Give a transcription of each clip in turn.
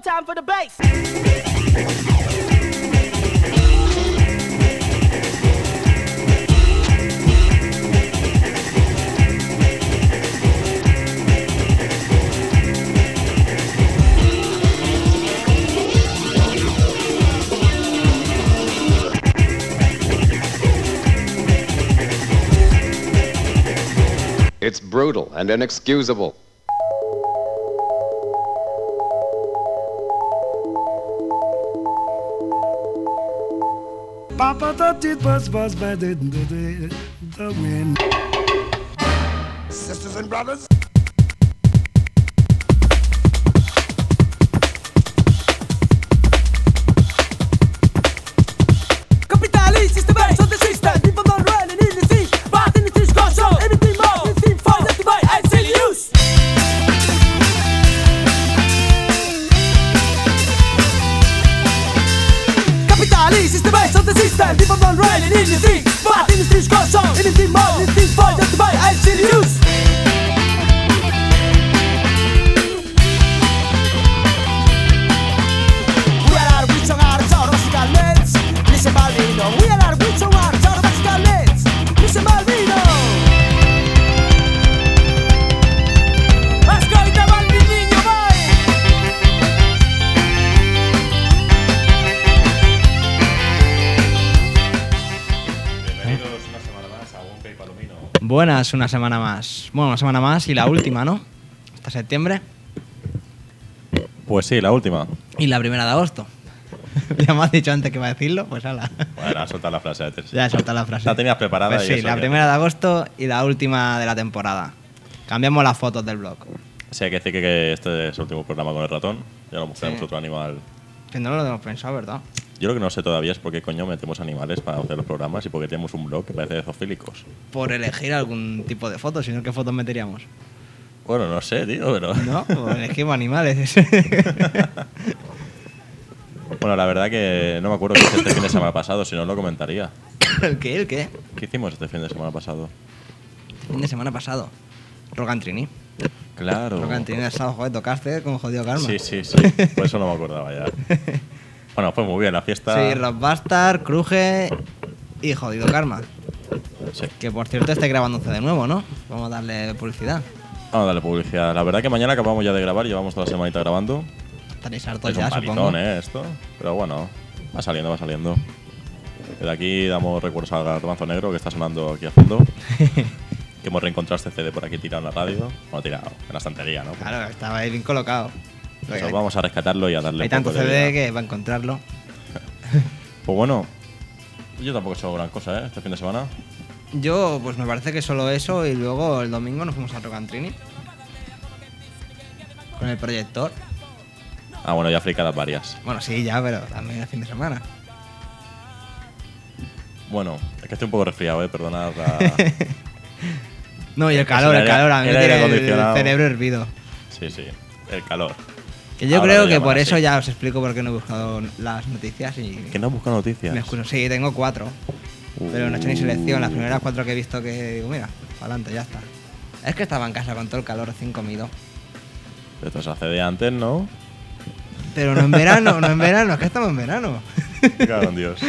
more time for the bass. It's brutal and inexcusable. Papa thought it was was by the, the, the, the wind. Sisters and brothers. Buenas, una semana más. Bueno, una semana más y la última, ¿no? Hasta septiembre Pues sí, la última. y la primera de agosto. ya me has dicho antes que iba a decirlo, pues ala. Bueno, soltar la frase antes. ya he soltado la frase. La tenías preparada Pues y sí, eso la primera de agosto y la última de la temporada. Cambiamos las fotos del blog. Sí, hay que decir que, este es el último programa con el ratón. Ya no buscaremos Sí. otro animal. Que no lo hemos pensado, ¿verdad? Yo lo que no sé todavía es por qué coño metemos animales para hacer los programas y por qué tenemos un blog que parece de zoofílicos. Por elegir algún tipo de fotos, si no, ¿qué fotos meteríamos? Bueno, no sé, tío, pero. ¿No? Pues elegimos animales. bueno, la verdad que no me acuerdo qué hice este fin de semana pasado, si no lo comentaría. ¿El qué? ¿El qué? ¿Qué hicimos este fin de semana pasado? Fin de semana pasado. Rogan Trini. Claro. Rogan Trini del sábado, joder, tocaste con jodido karma. Sí, sí, sí. Por eso no me acordaba ya. Bueno, fue muy bien la fiesta. Sí, Rockbastard, Cruje y Jodido Karma. Sí. Que por cierto estáis grabando un CD nuevo, ¿no? Vamos a darle publicidad. Vamos a darle publicidad. La verdad que mañana acabamos ya de grabar, llevamos toda la semanita grabando. Estaréis hartos Es un ya, palizón, supongo. ¿eh? Esto. Pero bueno, va saliendo, va saliendo. Desde aquí damos recuerdos al garbanzo negro que está sonando aquí a fondo. que hemos reencontrado este CD por aquí tirado en la radio. Bueno, tirado en la estantería, ¿no? Claro, estaba ahí bien colocado. Vamos a rescatarlo y a darle Hay un tanto poco CD que va a encontrarlo. Pues bueno, yo tampoco he hecho gran cosa, ¿eh? Este fin de semana. Yo, pues me parece que solo eso y luego el domingo nos fuimos a Rogan Trini. Con el proyector. Ah, bueno, ya fricadas varias. Bueno, sí, ya, pero también el fin de semana. Bueno, es que estoy un poco resfriado, ¿eh? Perdonad. la- No, y el calor, el calor. A mí el el cerebro hervido. sí, sí. El calor. Que yo Ahora creo que por así. eso ya os explico por qué no he buscado las noticias y Que no busca noticias. me excuso. Sí, tengo cuatro, pero no he hecho ni selección. Las primeras cuatro que he visto que digo, mira, adelante, ya está. Es que estaba en casa con todo el calor recién comido. Esto se hace de antes, ¿no? Pero no en verano, no en verano, es que estamos en verano. En Dios.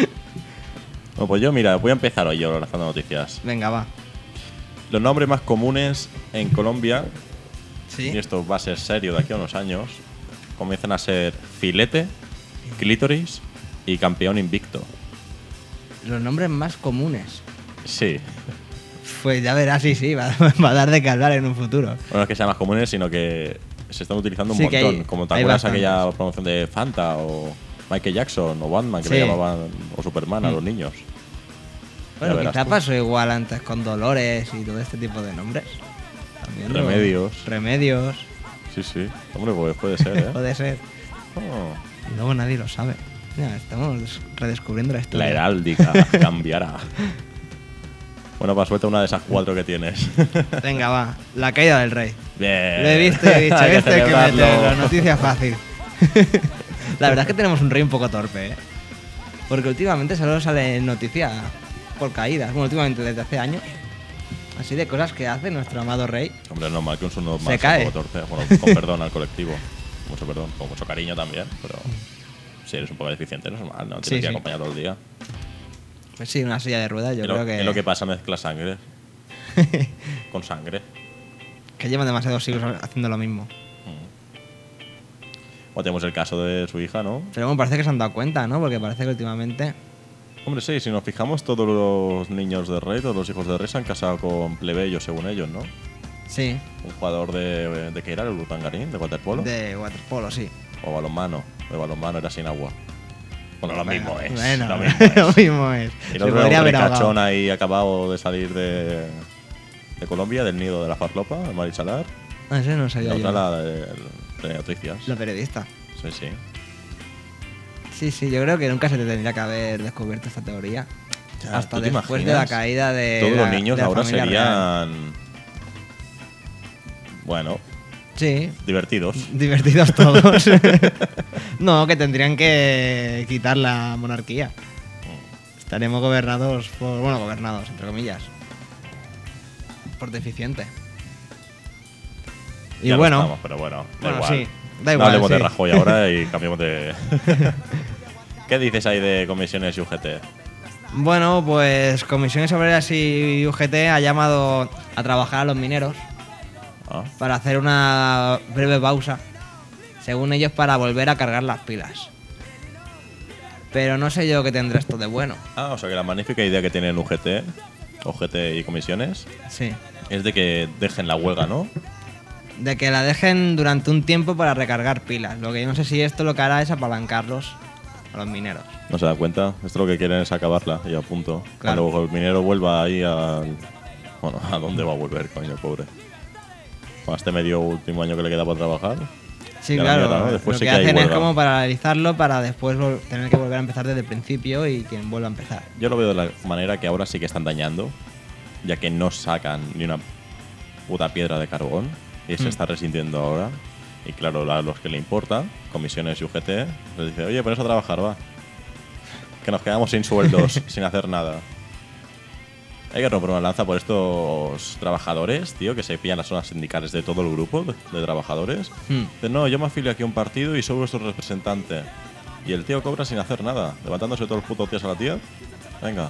Bueno, pues yo, mira, voy a empezar hoy yo lanzando noticias. Venga, va. Los nombres más comunes en Colombia, Sí. y esto va a ser serio de aquí a unos años, comienzan a ser filete, clítoris y campeón invicto. Los nombres más comunes. Sí. Pues ya verás, sí, sí, va, va a dar de qué hablar en un futuro. Bueno, no es que sean más comunes, sino que se están utilizando un Sí, que montón. hay- Como te acuerdas aquella promoción de Fanta o Michael Jackson o Batman que Sí. le llamaban, o Superman a Mm. los niños. Bueno, quizá pasó igual antes con Dolores y todo este tipo de nombres. También Remedios. Remedios, Sí, sí. Hombre, pues puede ser, ¿eh? puede ser. Oh. Y luego nadie lo sabe. Mira, estamos redescubriendo la historia. La heráldica cambiará. Bueno, para suerte una de esas cuatro que tienes. Venga, va. La caída del rey. Bien. Lo he visto y he dicho, Hay que este que meter la noticia fácil. la verdad es que tenemos un rey un poco torpe, ¿eh? Porque últimamente solo sale noticia por caídas. Bueno, últimamente desde hace años. Así de cosas que hace nuestro amado rey. Hombre, es normal que un sonido más cae. un poco torpe. Bueno, con perdón al colectivo. mucho perdón, con mucho cariño también, pero si eres un poco deficiente no es normal, ¿no? Tienes Sí, que sí. acompañar todo el día. Pues sí, una silla de ruedas, yo lo, creo que. es lo que pasa, mezcla sangre con sangre. que llevan demasiados siglos haciendo lo mismo. O tenemos el caso de su hija, ¿no? Pero bueno, parece que se han dado cuenta, ¿no? Porque parece que últimamente. Hombre, sí, si nos fijamos, todos los niños de Rey, todos los hijos de Rey se han casado con plebeyos, según ellos, ¿no? Sí, Un jugador de, de qué era, el Urtangarín, de waterpolo. de waterpolo, sí. O balonmano. De balonmano era sin agua. Bueno, lo mismo es. Bueno, lo mismo es. lo mismo es. Y el otro haber cachón ahí acabado de salir de, de Colombia, del nido de la farlopa, el Marichalar. Ah, ese no sabía la yo. otra la de, de noticias. La periodista. Sí, sí. Sí, sí, yo creo que nunca se te tendría que haber descubierto esta teoría. Ya, Hasta ¿tú te después de la caída de. Todos la- los niños de la ahora real. serían. Bueno, Sí, divertidos. divertidos todos. no, que tendrían que quitar la monarquía. Estaremos gobernados por. Bueno, gobernados, entre comillas. Por deficiente. Y Ya bueno. estamos, pero bueno, da Bueno, igual. sí, da No igual, hablemos de. Rajoy ahora y cambiemos de. ¿Qué dices ahí de comisiones y UGT? Bueno, pues Comisiones Obreras y UGT ha llamado a trabajar a los mineros Ah, para hacer una breve pausa, según ellos para volver a cargar las pilas. Pero no sé yo qué tendrá esto de bueno. Ah, o sea que la magnífica idea que tienen UGT, OGT y comisiones Sí. es de que dejen la huelga, ¿no? De que la dejen durante un tiempo para recargar pilas. Lo que yo no sé si esto lo que hará es apalancarlos a los mineros. No se dan cuenta. Esto lo que quieren es acabarla y a punto. Claro. Cuando el minero vuelva ahí al. Bueno, ¿a dónde va a volver, coño, pobre? Con este medio último año que le queda por trabajar. Sí, claro. mierda, ¿no? Después lo sí que que hacen es como paralizarlo para después tener que volver a empezar desde el principio y quien vuelva a empezar. Yo lo veo de la manera que ahora sí que están dañando, ya que no sacan ni una puta piedra de carbón y se Hmm. está resintiendo ahora. Y claro, a los que le importa, comisiones y UGT, les dice, oye, pones a trabajar, va. Que nos quedamos sin sueldos, sin hacer nada. Hay que romper una lanza por estos trabajadores, tío, que se pillan las zonas sindicales de todo el grupo de, de trabajadores. Hmm. Dicen, no, yo me afilio aquí a un partido y soy vuestro representante. Y el tío cobra sin hacer nada, levantándose todos los putos días a la tía. Venga.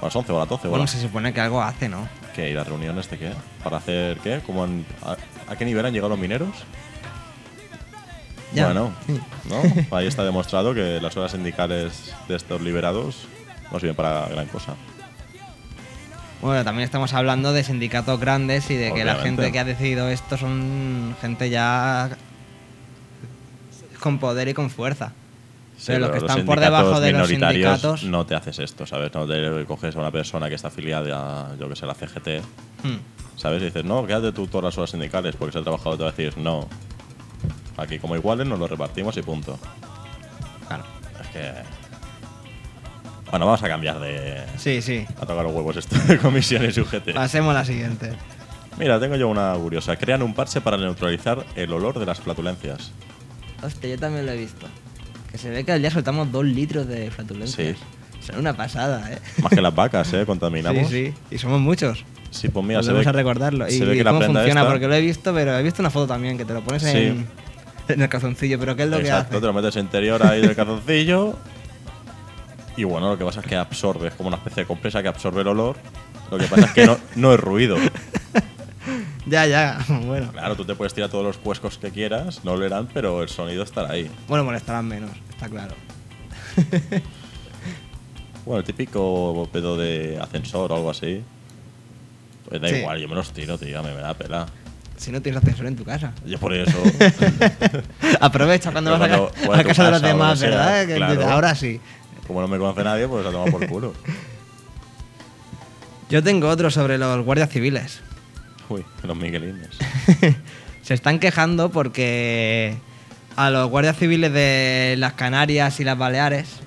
A las 11 o a las 12 o a Bueno, se supone que algo hace, ¿no? ¿Qué? ¿Y las reuniones de qué? ¿Para hacer qué? ¿Cómo han- a, qué nivel han llegado los mineros? Ya. Bueno. ¿no? Ahí está demostrado que las horas sindicales de estos liberados no sirven para gran cosa. Bueno, también estamos hablando de sindicatos grandes y de que la gente que ha decidido esto son gente ya con poder y con fuerza. Sí, Pero los que los están por debajo de los minoritarios sindicatos. No te haces esto, ¿sabes? No te coges a una persona que está afiliada a, yo que sé, la CGT, Hmm. ¿Sabes? Y dices, no, quédate tú todas las horas sindicales porque ese trabajador te va a decir, no. Aquí como iguales nos lo repartimos y punto. Claro. Es que. Bueno, vamos a cambiar de. Sí, sí. A tocar los huevos esto de comisiones y UGT. Pasemos a la siguiente. Mira, tengo yo una curiosa. Crean un parche para neutralizar el olor de las flatulencias. Hostia, yo también lo he visto. Que se ve que al día soltamos dos litros de flatulencias. Sí. Son una pasada, ¿eh? Más que las vacas, ¿eh? Contaminamos. Sí, sí. Y somos muchos. Sí, pues mira, se ve, a recordarlo. se y ve que la cómo prenda funciona, esta- porque lo he visto, pero he visto una foto también que te lo pones Sí. en, en el calzoncillo. Pero ¿qué es lo Exacto, que te hace? lo metes interior ahí del calzoncillo. Y bueno, lo que pasa es que absorbe, es como una especie de compresa que absorbe el olor. Lo que pasa es que no, no es ruido. Ya, ya. Bueno. Claro, tú te puedes tirar todos los cuescos que quieras, no olerán, pero el sonido estará ahí. Bueno, molestarán menos, está claro. Bueno, el típico pedo de ascensor o algo así. Pues da Sí. igual, yo me los tiro, tío, me, me da pela. Si no tienes ascensor en tu casa. Yo por eso. Aprovecha cuando vas a, cuando a casa de los demás, sea, ¿verdad? Claro. Ahora sí. como no me conoce nadie, pues a tomar por culo. Yo tengo otro sobre los guardias civiles. Uy, los miguelines. Se están quejando porque a los guardias civiles de las Canarias y las Baleares,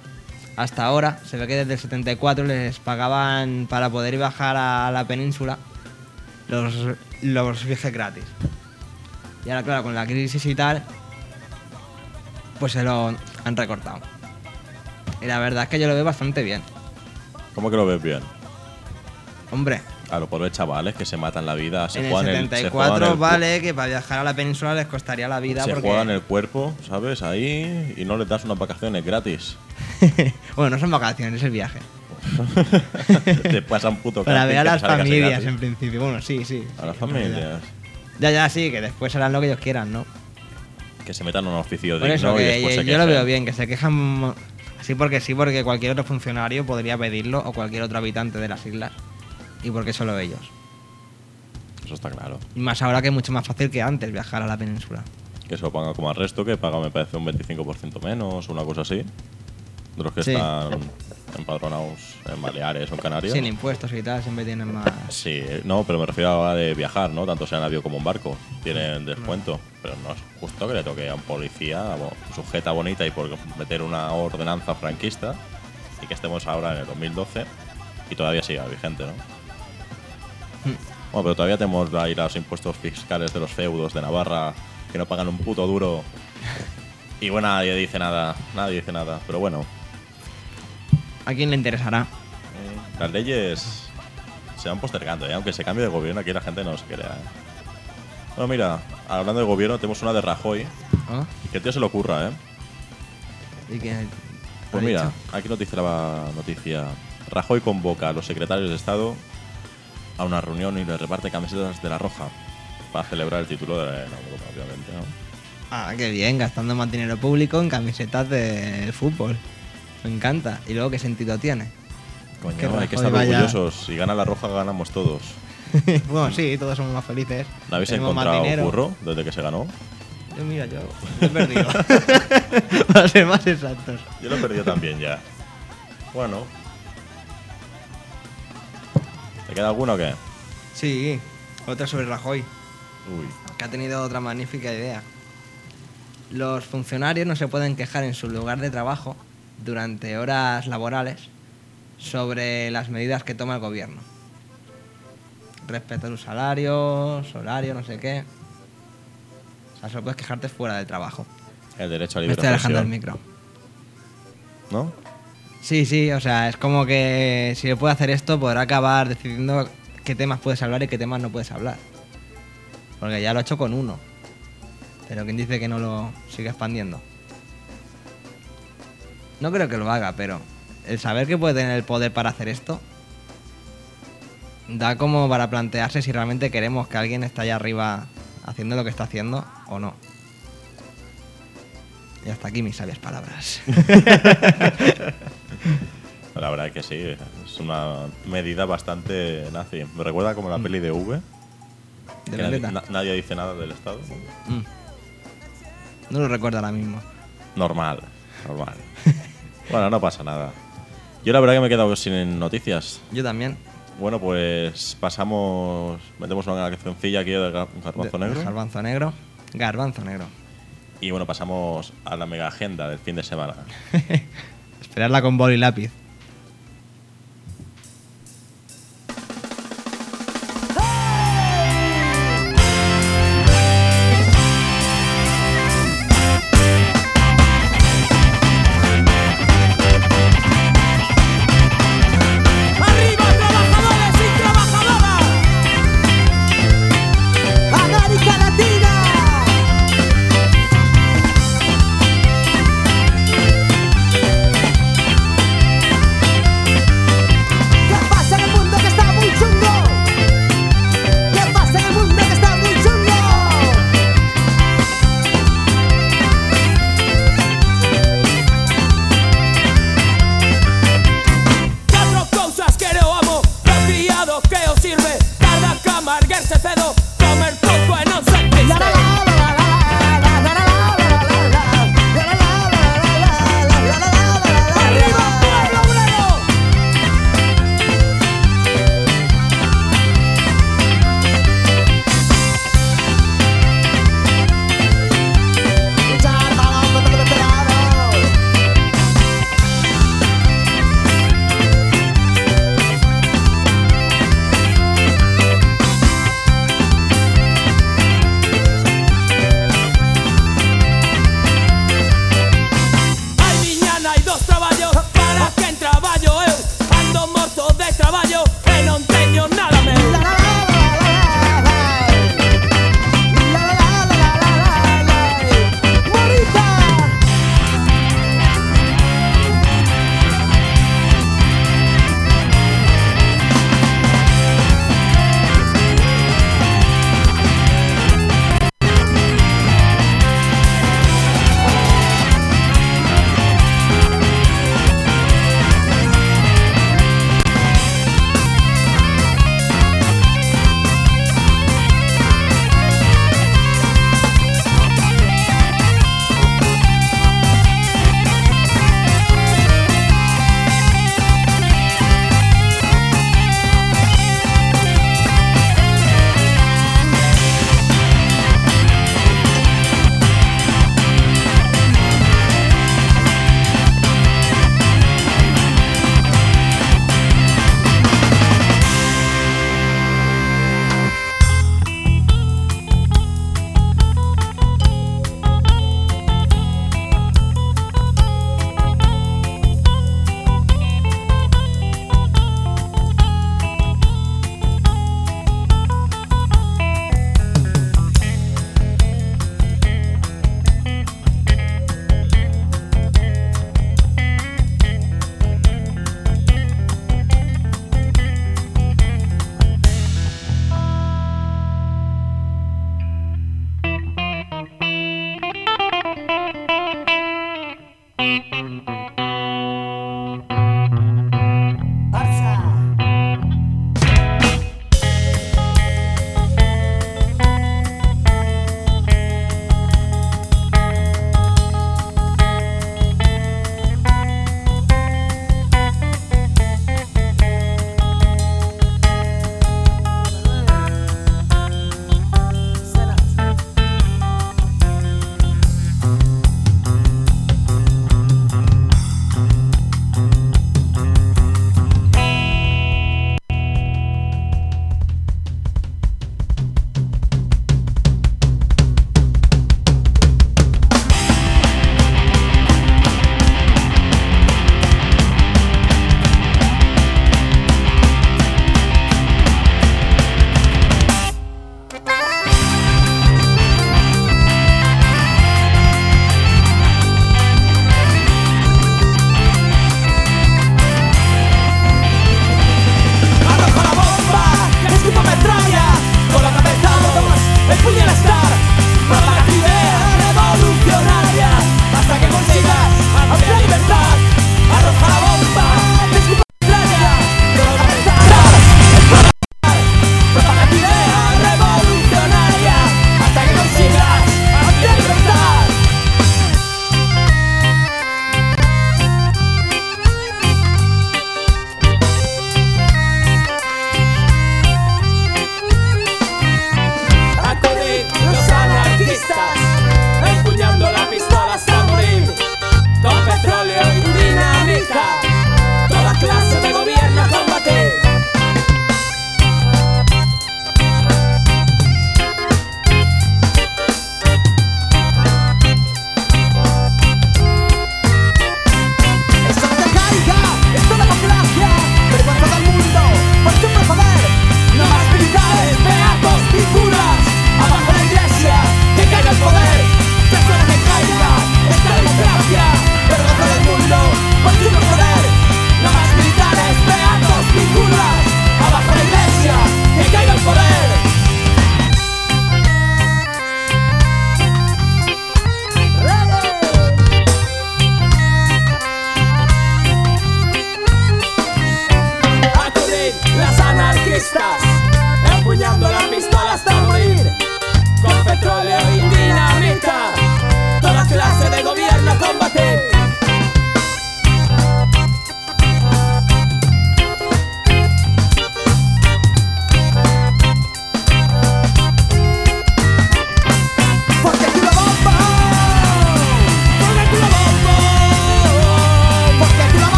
hasta ahora, se ve que desde el 74 les pagaban para poder ir bajar a la península los, los viajes gratis. Y ahora, claro, con la crisis y tal, pues se lo han recortado. Y la verdad es que yo lo veo bastante bien. ¿Cómo que lo ves bien? Hombre, Claro, por ver chavales que se matan la vida, se en el juegan el, se 74 juegan el, vale que para viajar a la península les costaría la vida se porque juegan el cuerpo, ¿sabes? Ahí y no les das unas vacaciones gratis. bueno, no son vacaciones, es el viaje. te pasan puto Para ver a las familias en principio. Bueno, sí, sí. A las familias. Ya, ya, sí, que después harán lo que ellos quieran, ¿no? Que se metan en un oficio Por digno eso, y después yo, se yo lo veo bien, que se quejan así porque sí, porque cualquier otro funcionario podría pedirlo o cualquier otro habitante de las islas. Y porque solo ellos. Eso está claro. Y más ahora que es mucho más fácil que antes viajar a la península. Que se lo pongan como al resto, que paga, me parece, un 25% menos, una cosa así. De los que Sí. están empadronados en Baleares o en Canarias. Sin impuestos y tal, siempre tienen más. Sí, no, pero me refiero ahora de viajar, ¿no? Tanto sea en avión como en barco. Tienen descuento. Pero no es justo que le toque a un policía sujeta bonita y por meter una ordenanza franquista y que estemos ahora en el 2012 y todavía siga vigente, ¿no? Bueno, pero todavía tenemos ahí los impuestos fiscales de los feudos de Navarra que no pagan un puto duro. Y bueno, nadie dice nada, nadie dice nada. Pero bueno, ¿A quién le interesará? eh, las leyes se van postergando, ¿eh? aunque se cambie de gobierno, aquí la gente no se crea. ¿eh? Bueno, mira, hablando de gobierno, tenemos una de Rajoy, ¿Ah? que el tío se le ocurra, ¿eh? ¿Y quién Pues mira, dicho? aquí nos dice la noticia. Rajoy convoca a los secretarios de Estado a una reunión y les reparte camisetas de la Roja para celebrar el título de la Eurocopa, obviamente, ¿no? Ah, qué bien, gastando más dinero público en camisetas de fútbol. Me encanta. ¿Y luego qué sentido tiene? Coño, hay que estar vaya- orgullosos. Si gana la Roja, ganamos todos. bueno, sí, todos somos más felices. ¿No habéis Tenemos más encontrado dinero. curro desde que se ganó? Yo, mira, yo lo he perdido. Para ser más exactos. Yo lo he perdido también ya. Bueno. ¿Te queda alguno o qué? Sí, otra sobre Rajoy, Uy. que ha tenido otra magnífica idea. Los funcionarios no se pueden quejar en su lugar de trabajo durante horas laborales sobre las medidas que toma el gobierno. Respecto a sus salarios, horario, no sé qué. O sea, solo puedes quejarte fuera del trabajo. El derecho a Me libre estoy alejando del micro. ¿No? Sí, sí, o sea, es como que si le puede hacer esto, podrá acabar decidiendo qué temas puedes hablar y qué temas no puedes hablar. Porque ya lo ha hecho con uno. Pero ¿quién dice que no lo sigue expandiendo? No creo que lo haga, pero el saber que puede tener el poder para hacer esto da como para plantearse si realmente queremos que alguien esté allá arriba haciendo lo que está haciendo o no. Y hasta aquí mis sabias palabras. La verdad es que sí, es una medida bastante nazi. Me recuerda como la peli de V. De nadie, na- nadie dice nada del Estado. Mm. No lo recuerdo ahora mismo. Normal, normal. bueno, no pasa nada. Yo la verdad que me he quedado sin noticias. Yo también. Bueno, pues pasamos, metemos una cancioncilla aquí de Gar- Garbanzo De- Negro. Garbanzo negro. Garbanzo negro. Y bueno, pasamos a la mega agenda del fin de semana. Esperarla con boli y lápiz.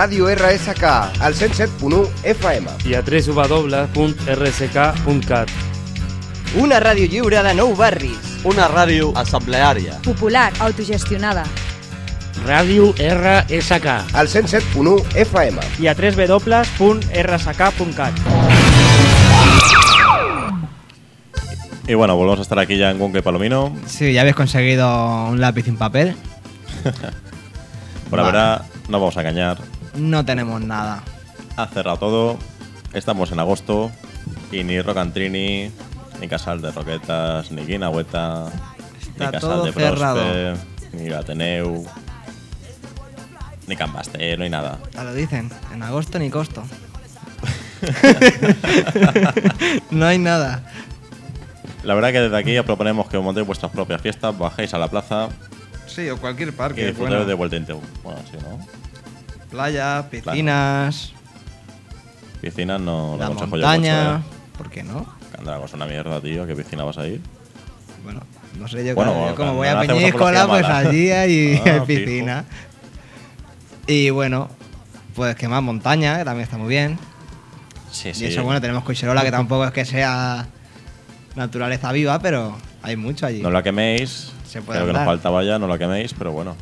Ràdio RSK, al 107.1 FM. I a www.rsk.cat. Una ràdio lliure de nou barris. Una ràdio assembleària. Popular, autogestionada. Ràdio RSK. Al 107.1 FM. I a www.rsk.cat. Y bueno, volvemos a estar aquí ya en Gunke Palomino. Sí, ya habéis conseguido un lápiz sin papel. Por la verdad, no vamos a engañar. No tenemos nada. Ha cerrado todo. Estamos en agosto. Y ni Rocantrini, ni Casal de Roquetas, ni Guinahueta, ni Casal todo de cerrado. Prosper, ni Ateneu, ni Cambaster, no hay nada. Ya lo dicen, en agosto ni costo. no hay nada. La verdad que desde aquí os proponemos que os montéis vuestras propias fiestas, bajéis a la plaza Sí, o cualquier y parque. disfrutéis de vuelta Inteu. Bueno, sí, ¿no? Playa, piscinas, Piscinas no lo la aconsejo yo montaña. mucho, ¿Por qué no? ¿eh? Candrago es una mierda, tío. ¿A qué piscina vas a ir? Bueno, no sé yo, Bueno, yo como voy a Peñíscola, pues allí hay, Ah, fijo. piscina. Y bueno, pues que más montaña, que también está muy bien. Sí, Y eso, bueno, tenemos Coiserola, que tampoco es que sea naturaleza viva, pero hay mucho allí. No la queméis. Se puede Creo que nos faltaba ya, no la queméis, pero bueno.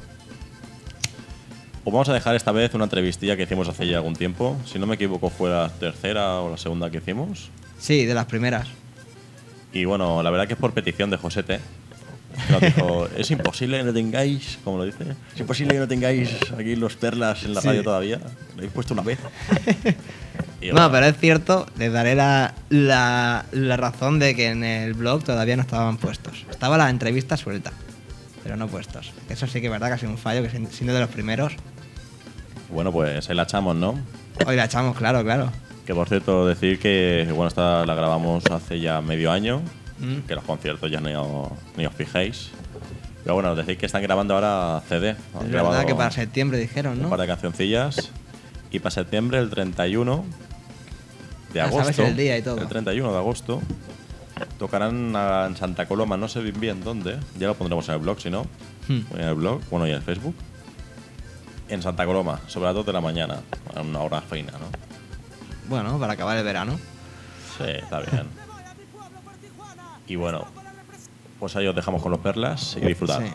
Os vamos a dejar esta vez una entrevistilla que hicimos hace ya algún tiempo. Si no me equivoco, fue la tercera o la segunda que hicimos. Sí, de las primeras. Y bueno, la verdad que es por petición de Josete. que Nos dijo, es imposible que no tengáis, como lo dice, es imposible que no tengáis aquí los perlas en la Sí. radio todavía. Lo habéis puesto una vez. Y No, bueno, pero es cierto, les daré la, la, la razón de que en el blog todavía no estaban puestos. Estaba la entrevista suelta, pero no puestos. Eso sí que es verdad que ha sido un fallo, que siendo de los primeros. Bueno, pues ahí la echamos, ¿no? Hoy la echamos, claro, claro. Que por cierto, decir que bueno, esta la grabamos hace ya medio año, Mm. que los conciertos ya ni, o- ni os fijéis. Pero bueno, decir que están grabando ahora CD. Han Es verdad que para septiembre dijeron, un ¿no? par de cancioncillas. Y para septiembre, el 31 de Ah, sabes agosto. el día y todo. El 31 de agosto. Tocarán en Santa Coloma, no sé bien bien dónde. Ya lo pondremos en el blog, si no. Hmm. En el blog, bueno, y en el Facebook. En Santa Coloma, sobre las 2 de la mañana. A una hora fina, ¿no? Bueno, para acabar el verano. Sí, está bien. Y bueno, pues ahí os dejamos con los perlas y disfrutar. Sí.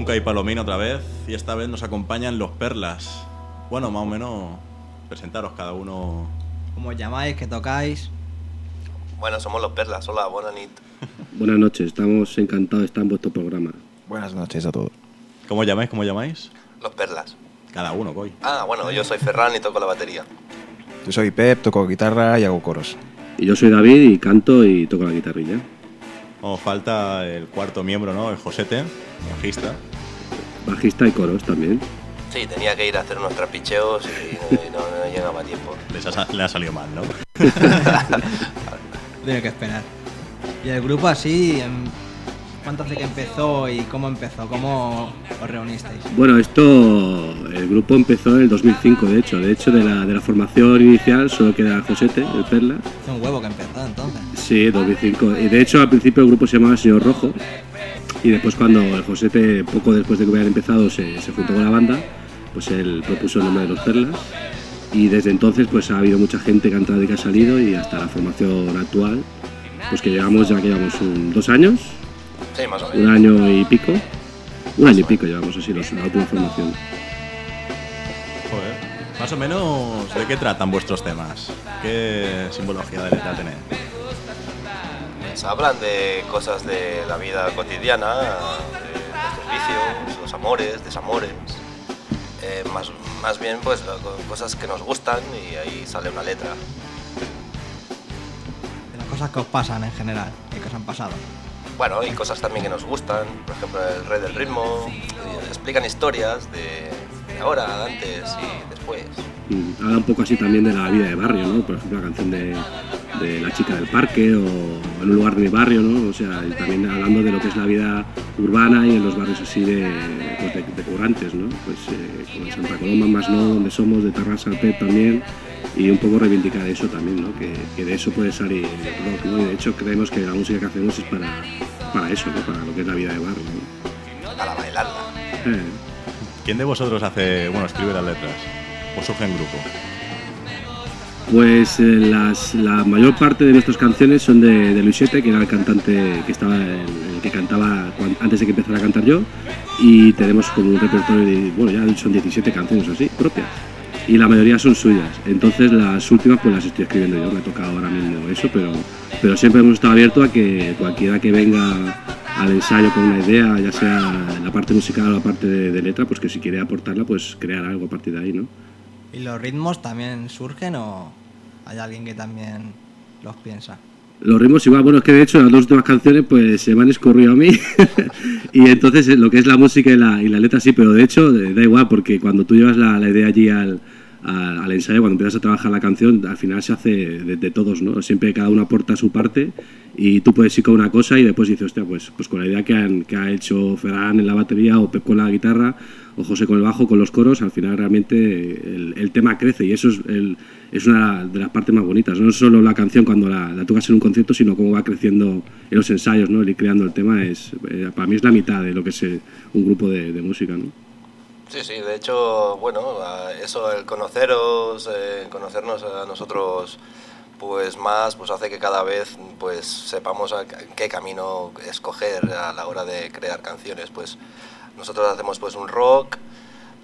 Cuenca y Palomino otra vez y esta vez nos acompañan los Perlas. Bueno, más o menos presentaros cada uno. ¿Cómo os llamáis? ¿Qué tocáis? Bueno, somos los Perlas. Hola, buena nit. Buenas noches, estamos encantados de estar en vuestro programa. Buenas noches a todos. ¿Cómo llamáis? ¿Cómo llamáis? Los Perlas. Cada uno, coy. Ah, bueno, yo soy Ferran y toco la batería. Yo soy Pep, toco guitarra y hago coros. Y yo soy David y canto y toco la guitarrilla. Os falta el cuarto miembro, ¿no? El Josete, bajista. Bajista y coros también. Sí, tenía que ir a hacer unos trapicheos y no, y no- no llegaba a tiempo. Les ha le ha salido mal, ¿no? Tiene que esperar. Y el grupo así, ¿cuánto hace que empezó y cómo empezó? ¿Cómo os reunisteis? Bueno, esto, el grupo empezó en el 2005, de hecho. De hecho, de la, de la formación inicial solo queda Josete, el Perla. Hace un huevo que empezó entonces. Sí, 2005. Y de hecho, al principio el grupo se llamaba Señor Rojo. Y después, cuando el Josete, poco después de que hubieran empezado, se, se juntó con la banda, pues él propuso el nombre de los Perlas. Y desde entonces, pues ha habido mucha gente que ha entrado y que ha salido, y hasta la formación actual, pues que llevamos ya que llevamos un- dos años, Sí, más o un menos. año y pico. Un año y pico llevamos así, los- la última formación. Joder. Más o menos, ¿de qué tratan vuestros temas? ¿Qué simbología de letra tenéis? Pues hablan de cosas de la vida cotidiana, de nuestros vicios, los amores, desamores. Eh, más, más bien, pues cosas que nos gustan y ahí sale una letra. De las cosas que os pasan en general y que os han pasado. Bueno, y cosas también que nos gustan, por ejemplo, el rey del ritmo. y explican historias de ahora, antes y después. Mm, Habla un poco así también de la vida de barrio, ¿no? Por ejemplo, la canción de, de La chica del parque o En un lugar de mi barrio, ¿no? O sea, y también hablando de lo que es la vida urbana y en los barrios así de, pues de, de currantes, ¿no? Pues eh, como en Santa Coloma, más no, donde somos, de Tarrasa Pep también, y un poco reivindicar eso también, ¿no? Que, que de eso puede salir el rock, ¿no? Y de hecho creemos que la música que hacemos es para, para eso, ¿no? Para lo que es la vida de barrio, ¿no? Para bailarla. Eh, ¿Quién de vosotros hace, bueno, escribe las letras? ¿O surge en grupo? Pues eh, las- la mayor parte de nuestras canciones son de, de Luisete, que era el cantante que estaba que cantaba cuan- antes de que empezara a cantar yo, y tenemos como un repertorio de, bueno, ya son 17 canciones así, propias, y la mayoría son suyas. Entonces las últimas pues las estoy escribiendo yo, me ha tocado ahora mismo eso, pero, pero siempre hemos estado abiertos a que cualquiera que venga al ensayo con una idea, ya sea la parte musical o la parte de, de letra, pues que si quiere aportarla, pues crear algo a partir de ahí, ¿no? ¿Y los ritmos también surgen o hay alguien que también los piensa? Los ritmos igual, bueno, es que de hecho las dos últimas canciones pues se me han escurrido a mí y entonces eh, lo que es la música y la, y la letra sí, pero de hecho eh, da igual porque cuando tú llevas la, la idea allí al, al, ensayo, cuando empiezas a trabajar la canción, al final se hace de, de todos, ¿no? Siempre cada uno aporta su parte y tú puedes ir con una cosa y después dices, hostia, pues, pues con la idea que, han- que ha hecho Ferran en la batería o Pep con la guitarra o José con el bajo, con los coros, al final realmente el, el tema crece y eso es, el- es una de las partes más bonitas. No solo la canción cuando la, la tocas en un concierto, sino cómo va creciendo en los ensayos, ¿no? El ir creando el tema es, eh, para mí es la mitad de lo que es eh, un grupo de, de música, ¿no? Sí, sí, de hecho, bueno, eso, el conoceros, eh, conocernos a nosotros pues más, pues hace que cada vez pues sepamos qué camino escoger a la hora de crear canciones. Pues nosotros hacemos pues un rock,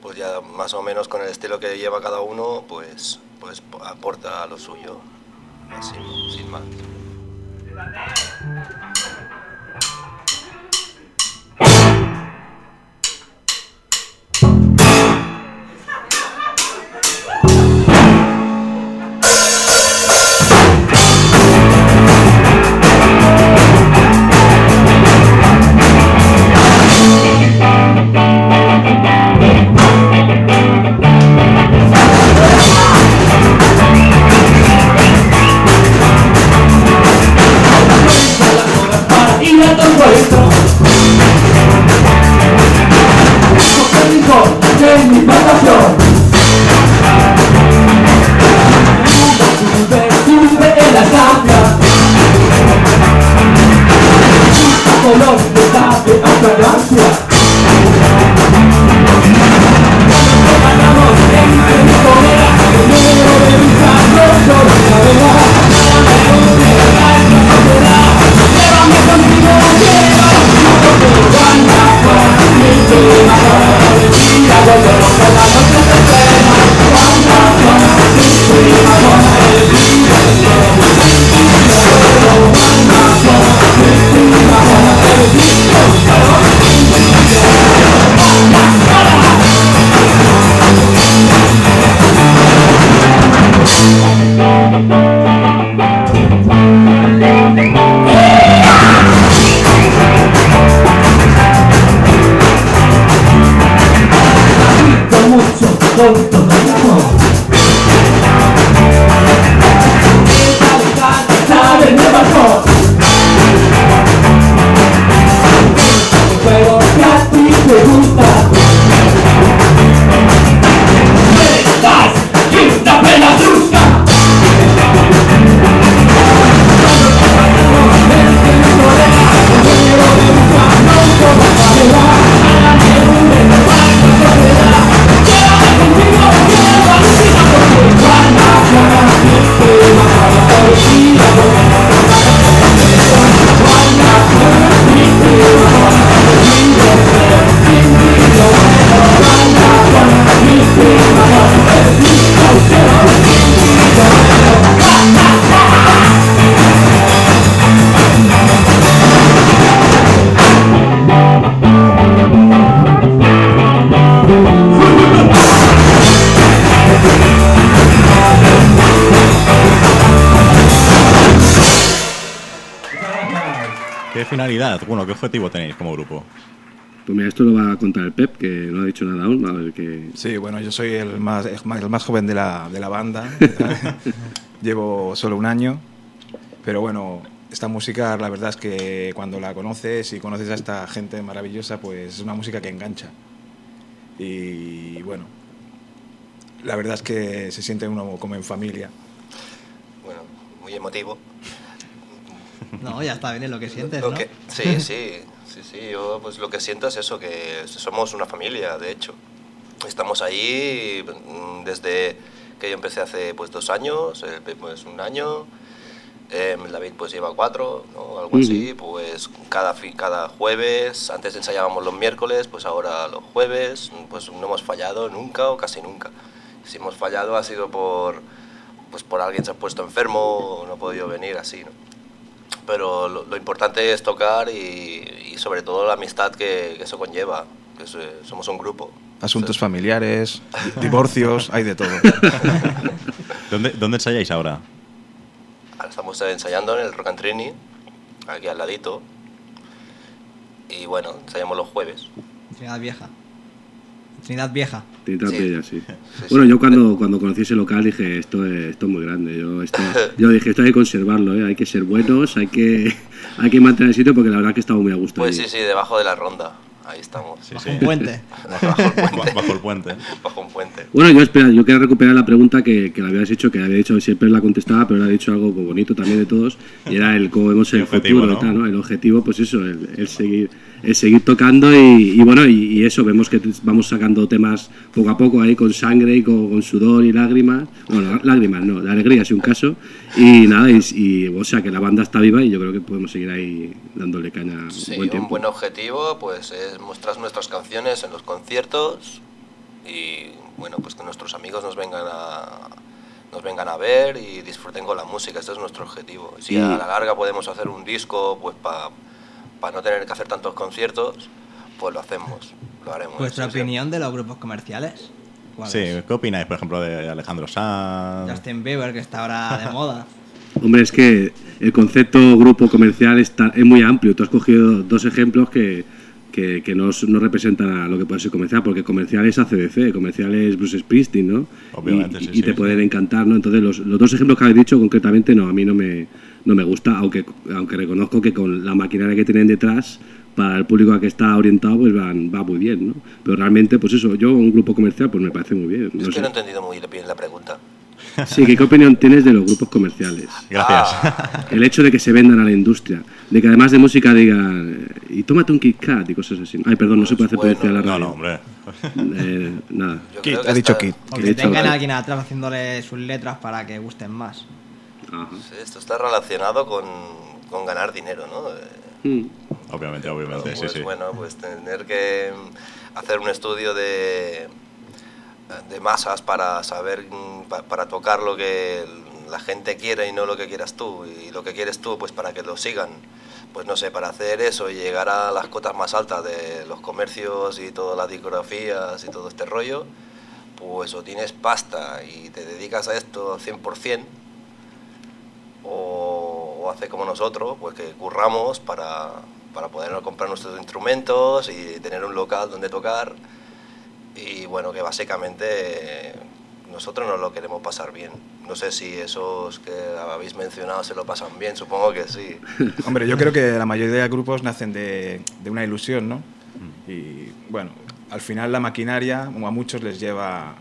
pues ya más o menos con el estilo que lleva cada uno, pues, pues aporta lo suyo, así, sin más. Objetivo tenéis como grupo? Pues mira, esto lo va a contar el Pep, que no ha dicho nada aún. A ver que... Sí, bueno, yo soy el más, el más- el más joven de la, de la banda. Llevo solo un año. Pero bueno, esta música, la verdad es que cuando la conoces y conoces a esta gente maravillosa, pues es una música que engancha. Y bueno, la verdad es que se siente uno como en familia. Bueno, muy emotivo. No, ya está bien es lo que sientes, Lo ¿no? que- sí, sí, sí, sí, yo pues lo que siento es eso, que somos una familia, de hecho. Estamos ahí mm, desde que yo empecé hace pues dos años, el Pep pues un año, eh, David pues lleva cuatro, ¿no? algo así, pues cada, cada jueves, antes ensayábamos los miércoles, pues ahora los jueves, pues no hemos fallado nunca o casi nunca. Si hemos fallado ha sido por, pues por alguien se ha puesto enfermo o no ha podido venir así, ¿no? Pero lo, lo importante es tocar y, y sobre todo la amistad que, que eso conlleva, que eh, somos un grupo. Asuntos familiares, di- divorcios, hay de todo. ¿Dónde, ¿Dónde ensayáis ahora? Ahora estamos ensayando en el Rock and Trini, aquí al ladito, y bueno, ensayamos los jueves. Trinidad Vieja. Trinidad Vieja. Trinidad Sí. Bella, sí. Bueno, yo cuando, cuando conocí ese local dije, esto es, esto es muy grande. Yo, esto, yo dije, esto hay que conservarlo, ¿eh? hay que ser buenos, hay que, hay que mantener el sitio porque la verdad que estaba muy a gusto. Pues allí. sí, sí, debajo de la ronda, ahí estamos. sí. Un puente. Bajo el puente. Ba- Bajo el puente. Bajo un puente. Bueno, yo espera, yo quería recuperar la pregunta que, que le habías hecho, que había dicho siempre la contestaba, pero le ha dicho algo bonito también de todos, y era el cómo vemos el, El objetivo, futuro, ¿no? tal, ¿no? El objetivo, pues eso, el, el seguir, el seguir tocando y, y bueno, y, y eso, vemos que vamos sacando temas poco a poco ahí con sangre y con, con sudor y lágrimas, bueno, lá- lágrimas no, de alegría si un caso, y nada, y, y, o sea que la banda está viva y yo creo que podemos seguir ahí dándole caña Sí, buen un tiempo. buen objetivo pues es mostrar nuestras canciones en los conciertos y bueno, pues que nuestros amigos nos vengan a nos vengan a ver y disfruten con la música, este es nuestro objetivo. Si Y- a la larga podemos hacer un disco pues para no tener que hacer tantos conciertos, pues lo hacemos, lo haremos. ¿Vuestra Sí, sí. opinión de los grupos comerciales? ¿Cuál Sí, es? ¿qué opináis, por ejemplo, de Alejandro Sanz? Justin Bieber, que está ahora de moda. Hombre, es que el concepto grupo comercial está, es muy amplio. Tú has cogido dos ejemplos que, que, que no, no representan a lo que puede ser comercial, porque comercial es ACDC, comercial es Bruce Springsteen, ¿no? Obviamente, y, sí, y sí, te sí. pueden encantar, ¿no? Entonces, los, los dos ejemplos que habéis dicho concretamente, no, a mí no me, no me gusta, aunque, aunque reconozco que con la maquinaria que tienen detrás, para el público a que está orientado, pues van, va muy bien, ¿no? Pero realmente, pues eso, yo, un grupo comercial, pues me parece muy bien. Es No que sé. no he entendido muy bien la pregunta. Sí, ¿qué, ¿qué opinión tienes de los grupos comerciales? Gracias. Ah, El hecho de que se vendan a la industria, de que además de música digan y tómate un Kit Kat y cosas así. Ay, perdón, no se puede hacer Bueno, publicidad en la No, radio. no, hombre. Eh, nada. Kit, ha dicho Kit. O que tengan a alguien atrás haciéndole sus letras para que gusten más. Ajá. Sí, Esto está relacionado con, con ganar dinero, ¿no? Eh, Mm. Obviamente, obviamente, pues sí, sí. bueno, pues tener que hacer un estudio de, de masas para saber, pa- para tocar lo que la gente quiere y no lo que quieras tú. Y lo que quieres tú, pues para que lo sigan. Pues no sé, para hacer eso y llegar a las cotas más altas de los comercios y todas las discografías y todo este rollo, pues o tienes pasta y te dedicas a esto 100%, o, o hace como nosotros, pues que curramos para, para poder comprar nuestros instrumentos y tener un local donde tocar. Y bueno, que básicamente eh, nosotros nos lo queremos pasar bien. No sé si esos que habéis mencionado se lo pasan bien, supongo que sí. Hombre, yo creo que la mayoría de grupos nacen de, de una ilusión, ¿no? Y bueno, al final la maquinaria a muchos les lleva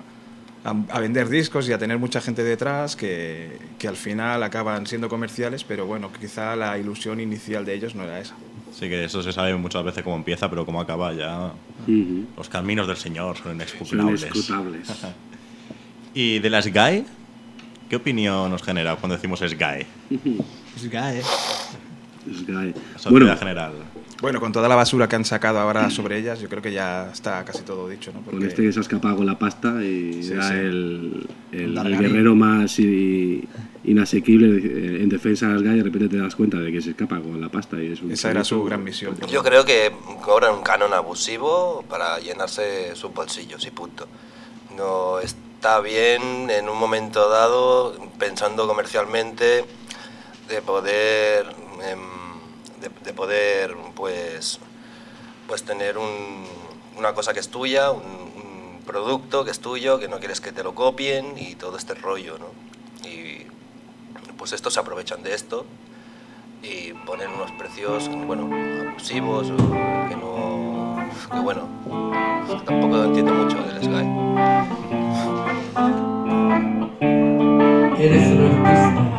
a, a vender discos y a tener mucha gente detrás que, que al final acaban siendo comerciales, pero bueno, quizá la ilusión inicial de ellos no era esa. Sí, que eso se sabe muchas veces cómo empieza, pero cómo acaba ya. Los caminos del Señor son escrutables. ¿Y de la SGAE? ¿Qué opinión nos genera cuando decimos SGAE? SGAE. SGAE. Sociedad Bueno, General. Bueno, con toda la basura que han sacado ahora sobre ellas, yo creo que ya está casi todo dicho, ¿no? con Porque- este que se ha escapado con la pasta y Sí, era sí. el, el- el guerrero más i- inasequible eh, en defensa de las gallas, de repente te das cuenta de que se escapa con la pasta y es un Esa era su gran misión. Yo creo que cobran un canon abusivo para llenarse sus bolsillos y punto. No está bien en un momento dado, pensando comercialmente, de poder, em, de, de poder pues, pues tener un- una cosa que es tuya, un, producto que es tuyo, que no quieres que te lo copien y todo este rollo, ¿no? Y pues estos se aprovechan de esto y ponen unos precios bueno abusivos que no que bueno tampoco entiendo mucho del Sky Eres un artista.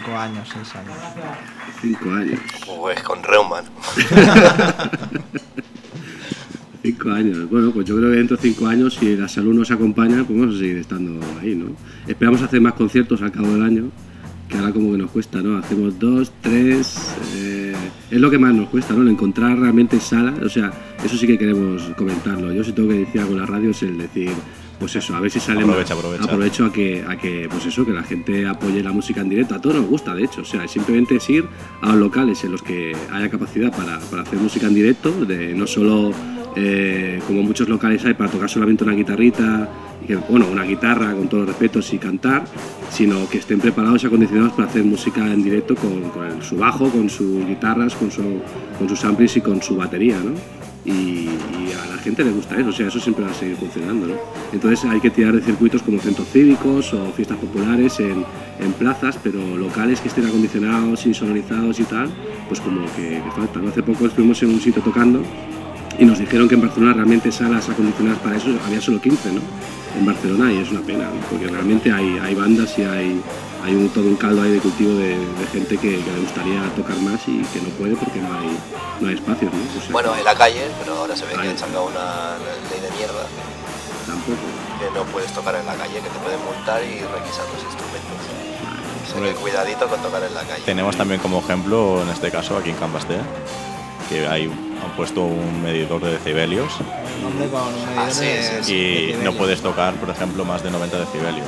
Cinco años, seis años. Cinco años. Pues con Reumann. Cinco años. Bueno, pues yo creo que dentro de cinco años, si la salud nos acompaña, pues vamos a seguir estando ahí, ¿no? Esperamos hacer más conciertos al cabo del año, que ahora como que nos cuesta, ¿no? Hacemos dos, tres... eh, es lo que más nos cuesta, ¿no? El encontrar realmente salas, o sea, eso sí que queremos comentarlo. Yo si tengo que decir algo en la radio es el decir, pues eso, a ver si sale Aprovecha, más. aprovecha. Aprovecho a que, a que, pues eso, que la gente apoye la música en directo. A todos nos gusta, de hecho. O sea, simplemente es ir a los locales en los que haya capacidad para, para hacer música en directo, de no solo eh, como muchos locales hay para tocar solamente una guitarrita, y que, bueno, una guitarra con todos los respetos y cantar, sino que estén preparados y acondicionados para hacer música en directo con, con el- su bajo, con sus guitarras, con, su, con sus amplis y con su batería, ¿no? Y, y a la gente le gusta eso, o sea, eso siempre va a seguir funcionando, ¿no? Entonces hay que tirar de circuitos como centros cívicos o fiestas populares en, en plazas, pero locales que estén acondicionados y sonorizados y tal, pues como que, que faltan. Hace poco estuvimos en un sitio tocando y nos dijeron que en Barcelona realmente salas acondicionadas para eso había solo 15, ¿no? En Barcelona y es una pena, ¿no? porque realmente hay, hay bandas y hay, hay un, todo un caldo ahí de cultivo de, de gente que, que le gustaría tocar más y que no puede porque no hay, no hay espacios, ¿no? O sea, Bueno, en la calle, pero ahora se ve que han sacado una ley de mierda tampoco. que no puedes tocar en la calle, que te pueden multar y requisar los instrumentos. Así Hombre. que cuidadito con tocar en la calle. tenemos también como ejemplo, en este caso, aquí en Campastea, que hay, han puesto un medidor de decibelios Hombre, con un medidor Ah, sí, de- sí, sí. y no decibelios. puedes tocar, por ejemplo, más de 90 decibelios.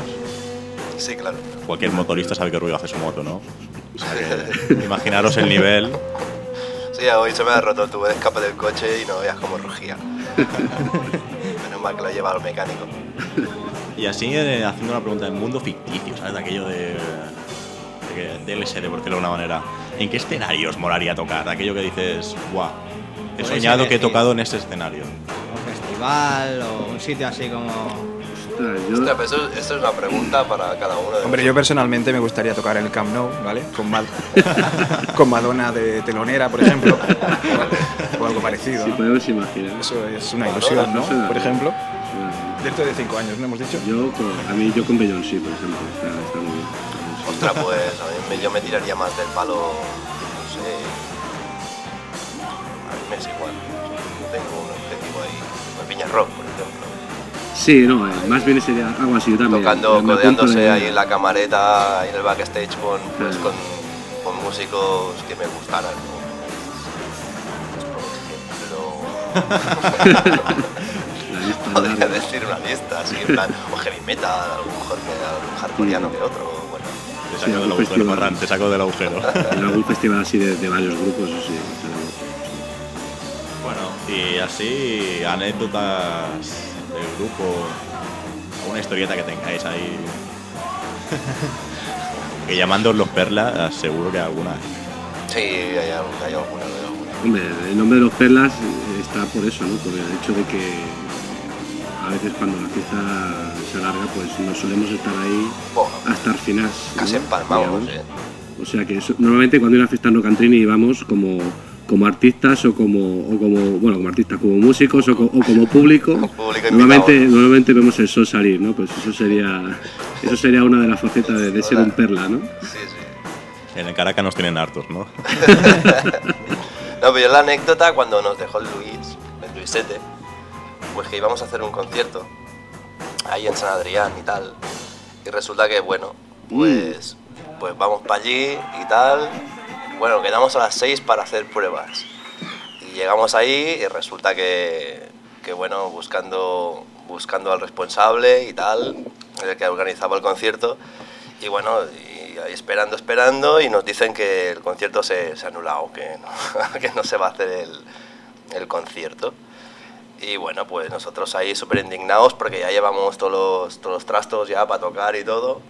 Sí, claro. Cualquier motorista sabe qué ruido hace su moto, ¿no? O sea que, imaginaros el nivel. Sí, hoy se me ha roto el tubo de escape del coche y no veas cómo rugía. Menos mal que lo lleva al mecánico. Y así, eh, haciendo una pregunta del mundo ficticio, ¿sabes? De aquello de, de, LSD, por decirlo de alguna manera. ¿En qué escenario os molaría tocar? Aquello que dices, guau, he soñado que he tocado en ese escenario. Un festival o un sitio así como. Yo- Hostia, pero eso, esto es una pregunta para cada uno de Hombre, yo personalmente me gustaría tocar en el Camp Nou, ¿vale? Con, Mad- con Madonna de telonera, por ejemplo, o algo parecido. si ¿no? podemos imaginar. Eso es una Madonna, ilusión, ¿no? Por ejemplo, dentro de cinco años, ¿no hemos dicho? Yo, con- a mí, yo con Beyoncé, por ejemplo, está, está muy bien. Ostras, pues a mí me- yo me tiraría más del palo, no sé. A mí me es igual. Tengo un objetivo ahí. Piña Rock, por ejemplo. Sí, no, eh, más bien sería algo así, yo también. Tocando, codeándose la ahí en la camareta, ahí en el backstage con, pues, Claro. con, con músicos que me gustaran. ¿no? Pero podría decir una lista, así en plan, o heavy metal, algún mejor que algún hardcoreano que otro. Bueno, Te Sí, saco del algún agujero, festival. Ferran, te saco del agujero. En algún festival así de, de varios grupos, sí. Bueno, y así, anécdotas del grupo, una historieta que tengáis ahí. que llamándoos los perlas, seguro que alguna. sí, hay, hay alguna, hay alguna. Hombre, el nombre de los perlas está por eso, ¿no? Por el hecho de que a veces cuando la fiesta se alarga, pues no solemos estar ahí hasta el final. casi ¿no? empalmamos, Digamos. eh. O sea que eso- normalmente cuando hay una fiesta en Rock and Trini vamos como, como artistas o como, o como, bueno, como artistas, como músicos o, co- o como público. Público normalmente, vemos el sol salir, ¿no? Pues eso sería, eso sería una de las facetas de, de ser un perla, ¿no? Sí, sí. En el Caracas nos tienen hartos, ¿no? No, pero yo la anécdota cuando nos dejó el Luis, el Luisete, pues que íbamos a hacer un concierto ahí en San Adrián y tal. Y resulta que, bueno, pues, pues vamos para allí y tal. Bueno, quedamos a las 6 para hacer pruebas. Y llegamos ahí y resulta que, que bueno, buscando, buscando al responsable y tal, el que organizaba el concierto. Y bueno, ahí esperando, esperando, y nos dicen que el concierto se, ha anulado, que no, que no se va a hacer el, el concierto. Y bueno, pues nosotros ahí súper indignados porque ya llevamos todos los, todos trastos ya para tocar y todo.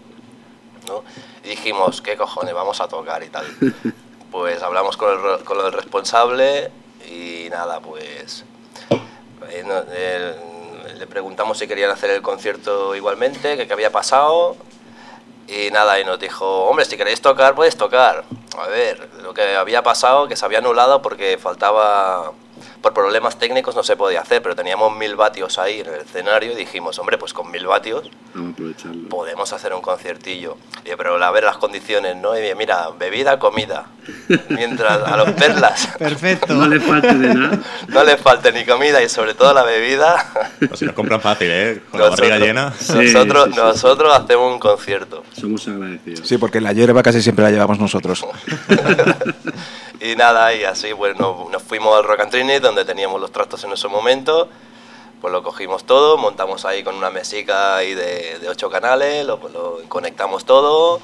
¿no? Y dijimos, ¿qué cojones vamos a tocar y tal? Pues hablamos con el, con el responsable y nada, pues eh, le preguntamos si querían hacer el concierto igualmente, que qué había pasado. Y nada, y nos dijo, hombre, si queréis tocar, podéis tocar. A ver, lo que había pasado, que se había anulado porque faltaba, por problemas técnicos no se podía hacer, pero teníamos mil vatios ahí en el escenario y dijimos, hombre, pues con mil vatios podemos hacer un conciertillo. Y yo, pero a ver las condiciones, ¿no? Y mira, bebida, comida. Mientras a los perlas Perfecto. No le falte de nada. no les falte ni comida y sobre todo la bebida, O si nos compran fácil, ¿eh? Con la barriga llena. Sí, nosotros, sí, sí. nosotros hacemos un concierto. Somos agradecidos. Sí, porque la hierba casi siempre la llevamos nosotros. Y nada, y así, bueno, nos fuimos al Rock and Trinity, donde teníamos los trastos en ese momento. Pues lo cogimos todo, montamos ahí con una mesica ahí de, de ocho canales, lo, lo conectamos todo,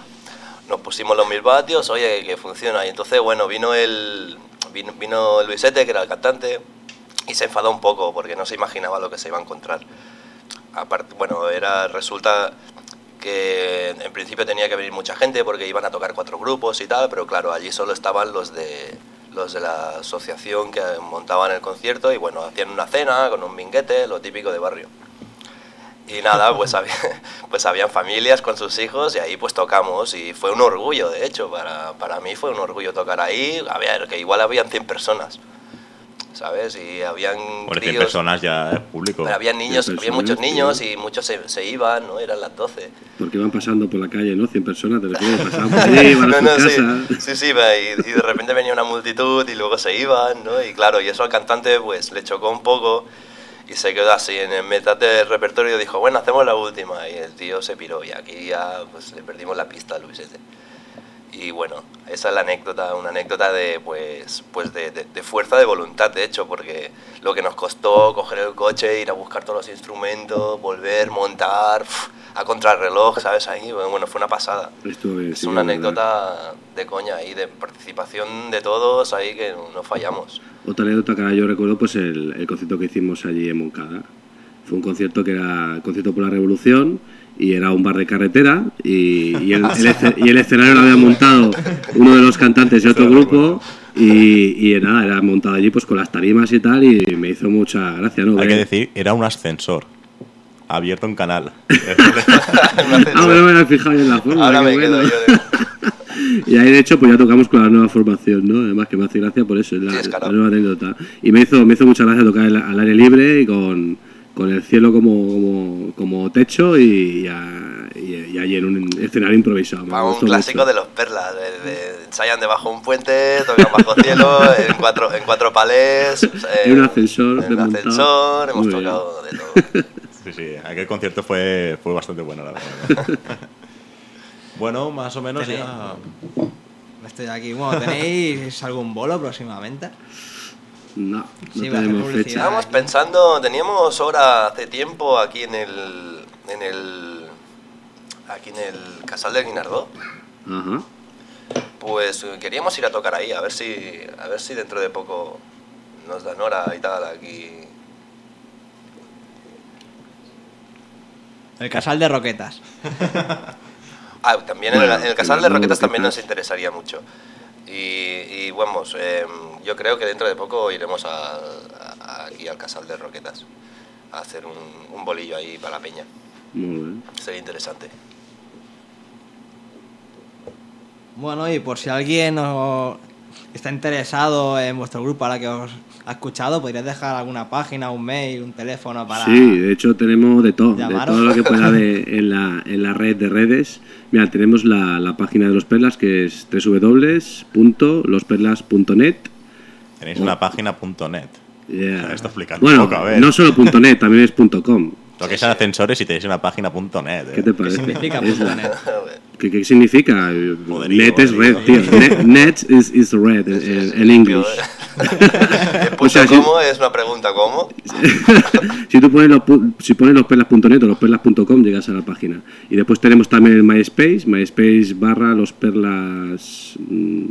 nos pusimos los mil vatios, oye, que funciona. Y entonces, bueno, vino el, vino, vino Luisete, que era el cantante, y se enfadó un poco porque no se imaginaba lo que se iba a encontrar. Aparte, bueno, era, resulta que en principio tenía que venir mucha gente porque iban a tocar cuatro grupos y tal, pero claro, allí solo estaban los de los de la asociación que montaban el concierto y bueno, hacían una cena con un binguete, lo típico de barrio. Y nada, pues había, pues habían familias con sus hijos y ahí pues tocamos y fue un orgullo, de hecho, para, para mí fue un orgullo tocar ahí, a que igual habían 100 personas, ¿sabes? Y habían 100 críos- personas ya es público. pero había niños, Cien había muchos niños sí. y muchos se, se iban, ¿no? Eran las 12. Porque van pasando por la calle, ¿no? 100 personas, te refieres, pasaban por allí, iban a No, su no, casa. sí, sí, sí, y, y de repente venía una multitud y luego se iban, ¿no? Y claro, y eso al cantante pues le chocó un poco y se quedó así en el mitad del repertorio dijo, bueno, hacemos la última. Y el tío se piró y aquí ya pues le perdimos la pista a Luisete. Y bueno, esa es la anécdota, una anécdota de, pues, pues de, de- de fuerza de voluntad, de hecho, porque lo que nos costó coger el coche, ir a buscar todos los instrumentos, volver, montar, a contrarreloj, ¿sabes? Ahí, bueno, fue una pasada. Estuvo bien, Es sí, una anécdota de coña ahí, de participación de todos ahí que no fallamos. Otra anécdota que yo recuerdo, pues el, el concierto que hicimos allí en Moncada. Fue un concierto que era concierto por la revolución y era un bar de carretera y, y el, el esce- y el escenario lo había montado uno de los cantantes de otro grupo y, y nada, era montado allí pues con las tarimas y tal y me hizo mucha gracia, ¿no? Hay que decir, era un ascensor. Abierto en canal. Ah, bueno, me había fijado yo en la forma. Ahora me quedo bueno. yo de... Y ahí de hecho pues ya tocamos con la nueva formación, ¿no? Además que me hace gracia por eso, es la, Sí, es claro. la nueva anécdota. Y me hizo, me hizo mucha gracia tocar el- al aire libre y con, con el cielo como, como, como techo y, a- y, y allí en un escenario improvisado. un clásico mucho. de los perlas, de- de- ensayan debajo de un puente, tocan bajo cielo, en cuatro, en cuatro palés, eh, En un ascensor en un ascensor, hemos Muy bien. tocado de todo. Sí, sí, aquel concierto fue, fue bastante bueno, la verdad. bueno, más o menos Tenéis- ya. Estoy aquí. Bueno, ¿tenéis algún bolo próximamente? No, no Sí, tenemos fecha. Estábamos pensando, teníamos hora hace tiempo aquí en el, en el, aquí en el Casal del Guinardó, Ajá. pues eh, queríamos ir a tocar ahí, a ver si, a ver si dentro de poco nos dan hora y tal aquí. El casal de Roquetas. Ah, también en el- Bueno, en el Casal de Roquetas también nos interesaría mucho. Y, y vamos, eh, yo creo que dentro de poco iremos a, a- aquí al Casal de Roquetas a hacer un, un bolillo ahí para la peña. Muy bien. Sería interesante. Bueno, y por si alguien os está interesado en vuestro grupo ahora que os ha escuchado, podríais dejar alguna página, un mail, un teléfono para... Sí, de hecho tenemos de todo, de Llamaros. todo lo que pueda haber en la, en la red de redes. Mira, tenemos la, la página de Los Perlas que es www.losperlas.net. Tenéis una página punto .net. Yeah. Esto explicando Bueno, un poco, a ver. no solo .net, también es .com. Lo que es ascensores y tenéis una página punto .net. ¿Qué eh. te parece? significa Es- punto net? ¿Qué, qué significa? Poderío, net es red, tío. Net, net is, is red en, en- en English. El punto O sea, si- cómo es una pregunta cómo. si tú pones los, si pones losperlas.net o losperlas.com llegas a la página. Y después tenemos también el MySpace, MySpace barra los perlas. mm,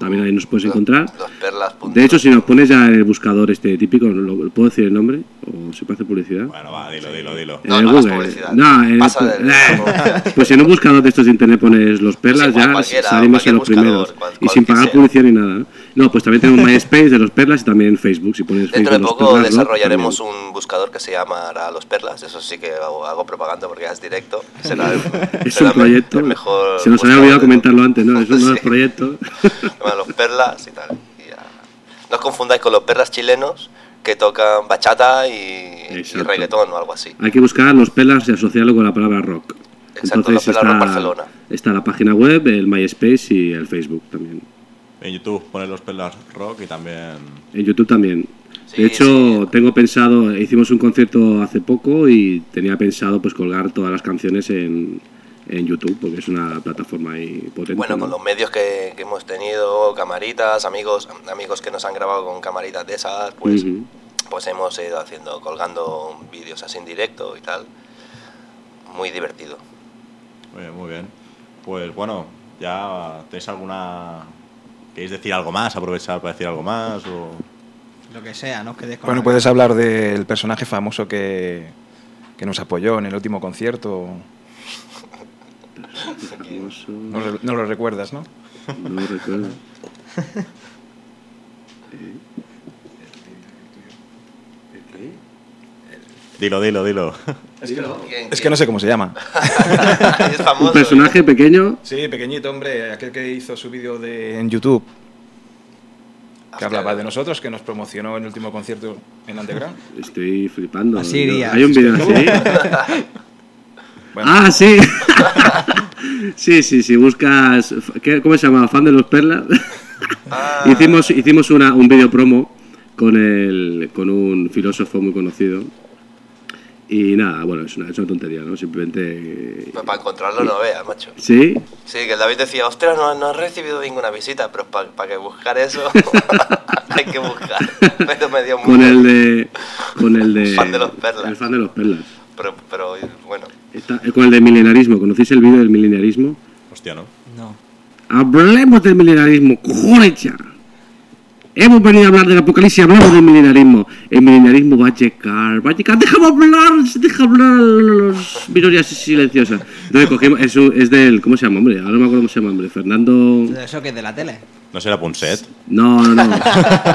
también ahí nos puedes encontrar. Los perlas. punto- De hecho, si nos pones ya en el buscador este típico, ¿lo- ¿puedo decir el nombre? ¿O se puede hacer publicidad? Bueno, va, dilo, dilo, dilo. En No, el no hagas Google. No, en el- Eh, pues en un buscador de estos de internet pones los perlas, igual, ya salimos en los primeros. cual- y sin pagar sea. publicidad ni nada. ¿no? Pues también tenemos MySpace de los perlas y también Facebook. Si pones Dentro de Facebook, Los poco Perlas desarrollaremos un buscador que se llamará Los Perlas. Eso sí que hago, hago propaganda porque es directo. Será el, Es será un proyecto. el mejor Se nos había olvidado de- comentarlo antes, ¿no? Es un nuevo Sí. proyecto. Se llama Los Perlas y tal. y ya. No os confundáis con los perlas chilenos que tocan bachata y, y reggaetón o algo así. Hay que buscar los perlas y asociarlo con la palabra rock. Exacto, Perlas Rock Barcelona. está la página web, el MySpace y el Facebook también. En YouTube pones los perlas rock y también. En YouTube también. Sí, de hecho, sí. tengo pensado, hicimos un concierto hace poco y tenía pensado pues colgar todas las canciones en, en YouTube, porque es una plataforma ahí potente. Bueno, ¿no? con los medios que, que hemos tenido, camaritas, amigos, amigos que nos han grabado con camaritas de esas, pues, Ujú. pues hemos ido haciendo, colgando vídeos así en directo y tal. Muy divertido. Muy bien, muy bien. Pues bueno, ya tenéis alguna. ¿Queréis decir algo más? Aprovechar para decir algo más. O... Lo que sea, no os quedéis con Bueno, algo. puedes hablar del personaje famoso que, que nos apoyó en el último concierto. No, lo- no lo recuerdas, ¿no? no lo recuerdo. Dilo, dilo, dilo. ¿Quién- Es que no sé cómo se llama. es famoso. Un personaje pequeño, Sí, pequeñito, hombre, aquel que hizo su vídeo de, en YouTube, que Hostia, hablaba de nosotros, que nos promocionó en el último concierto en Underground. estoy flipando. Así iría. Hay un vídeo así. Bueno, Ah, sí. sí, sí, sí, buscas... ¿qué- ¿Cómo se llama? ¿Fan de los perlas? Ah, hicimos hicimos una, un vídeo promo con, el, con un filósofo muy conocido. Y nada, bueno, es una, es una tontería, ¿no? Simplemente... pues para encontrarlo no veas, macho. Sí, Sí, que el David decía, ostras, no, no has recibido ninguna visita, pero para que buscar eso hay que buscar. Pero me dio muy con el de... Con el de... Fan de los perlas. El fan de los perlas. Pero, pero bueno, Está- eh, con el de milenarismo. ¿Conocéis el vídeo del milenarismo? Hostia, ¿no? No. Hablemos del milenarismo, cojones ya. Hemos venido a hablar del apocalipsis, hablamos del milenarismo. El milenarismo va a llegar, va a llegar. Déjame hablar, deja hablar los minorías silenciosas. Entonces cogimos, eso es del, ¿cómo se llama, hombre? Ahora no me acuerdo cómo se llama, hombre. Fernando... ¿Eso que es de la tele? ¿No será Punset? No, no, no.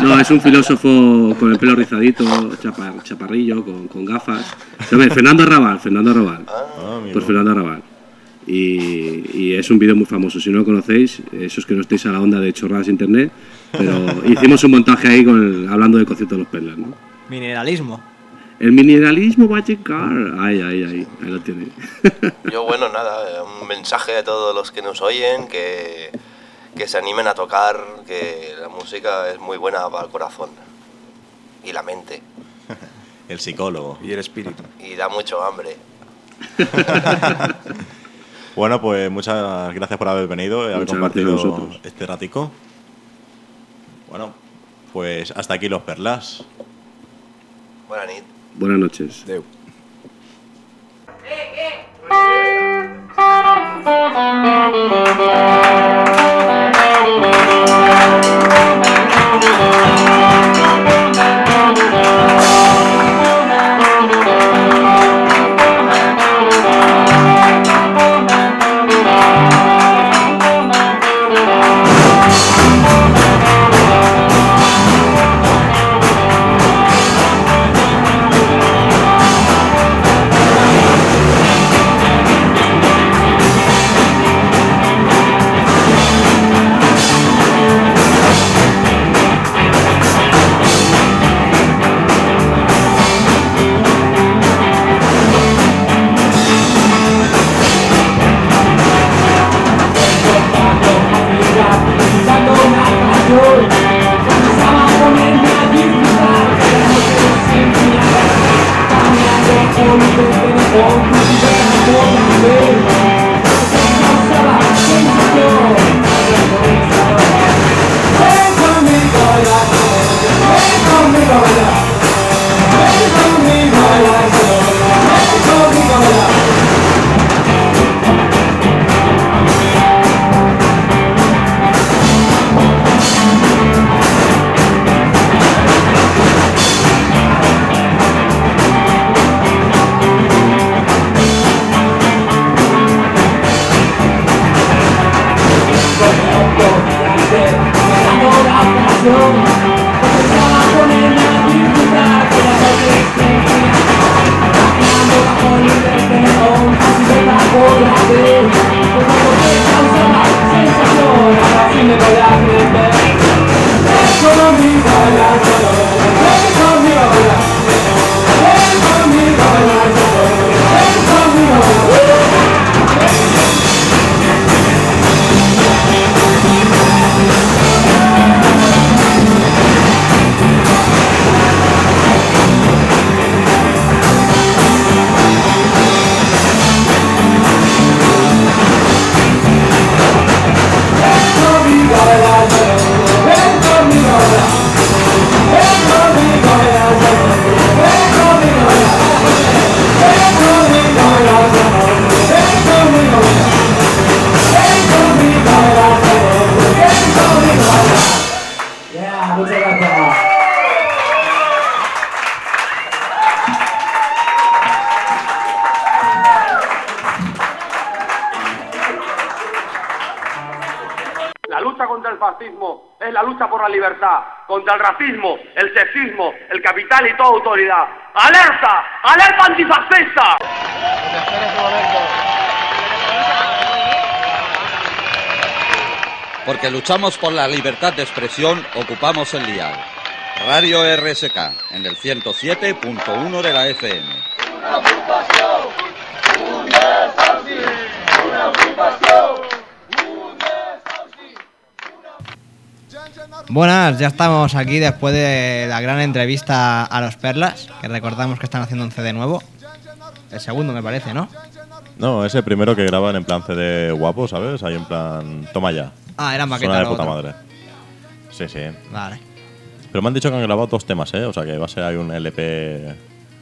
No, es un filósofo con el pelo rizadito, chapa- chaparrillo, con, con gafas. Hombre, Fernando Arrabal, Fernando Arrabal. Ah. Pues Fernando Arrabal. Y, y es un vídeo muy famoso. Si no lo conocéis, esos que no estéis a la onda de chorradas internet, pero hicimos un montaje ahí con el- hablando del concierto de los perlas, ¿no? Mineralismo. El mineralismo va a llegar. Ay, ay, ay, ahí lo tiene. yo bueno, nada, un mensaje a todos los que nos oyen, que, que se animen a tocar, que la música es muy buena para el corazón y la mente, El psicólogo. y el espíritu. y da mucho hambre. Bueno, pues muchas gracias por haber venido y haber compartido este ratico. Bueno, pues hasta aquí los perlas. Buena nit. Buenas noches. Thank el racismo, el sexismo, el capital y toda autoridad. ¡Alerta! ¡Alerta antifascista! Porque luchamos por la libertad de expresión, ocupamos el dial. Radio RSK, en el 107.1 de la FM. Buenas, ya estamos aquí después de la gran entrevista a los Perlas, que recordamos que están haciendo un CD nuevo. El segundo me parece, ¿no? No, es el primero que graban en plan CD guapo, ¿sabes? Ahí en plan. Toma ya. Ah, era maqueta Suena de lo puta otro. madre. Sí, sí. Vale. Pero me han dicho que han grabado dos temas, ¿eh? O sea que va a ser ahí un LP.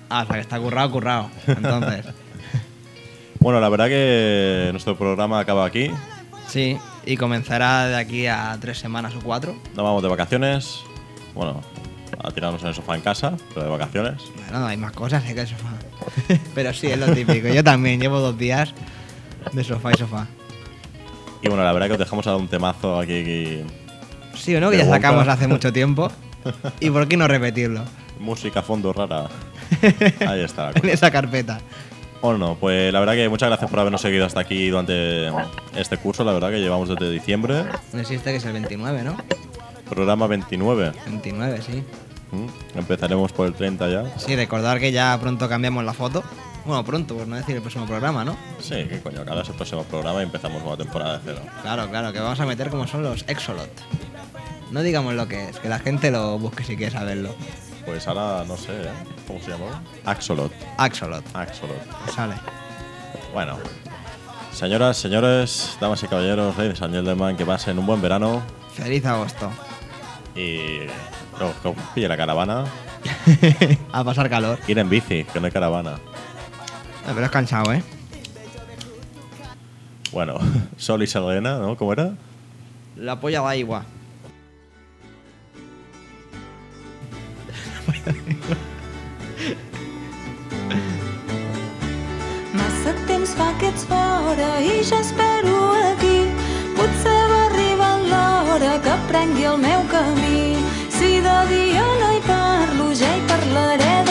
Ah, o sea que está currado, currado. Entonces, Bueno, la verdad que nuestro programa acaba aquí. sí, y comenzará de aquí a tres semanas o cuatro. Nos vamos de vacaciones. Bueno, a tirarnos en el sofá en casa, pero de vacaciones. Bueno, hay más cosas ¿eh? que el sofá. Pero sí, es lo típico. Yo también llevo dos días de sofá y sofá. Y bueno, la verdad que os dejamos a un temazo aquí. aquí Sí o no, que ya sacamos hace mucho tiempo. ¿Y por qué no repetirlo? Música a fondo rara. Ahí está. la En cosa. esa carpeta. O no, pues la verdad que muchas gracias por habernos seguido hasta aquí durante este curso. La verdad que llevamos desde diciembre. No existe que es el 29, ¿no? Programa 29. 29, sí. ¿Mm? Empezaremos por el 30 ya. Sí, recordar que ya pronto cambiamos la foto. Bueno, pronto, por no decir el próximo programa, ¿no? Sí, que coño, ahora es el próximo programa y empezamos nueva temporada de cero. Claro, claro, que vamos a meter como son los Exolot. No digamos lo que es, que la gente lo busque si quiere saberlo. Pues ahora no sé, ¿eh? ¿cómo se llama? Axolot. Axolot. Axolot. Sale. Bueno, señoras, señores, damas y caballeros, ladies and gentlemen, que pasen un buen verano Feliz agosto. y no, que pille la caravana. a pasar calor. Ir en bici, que no hay caravana. Eh, Pero es cansado, ¿eh? Bueno, Sol y Selena, ¿no? ¿Cómo era? La polla da igual. Massa temps fa que ets fora i ja espero aquí. Potser va arribar l'hora que prengui el meu camí. Si de dia no hi parlo, ja hi parlaré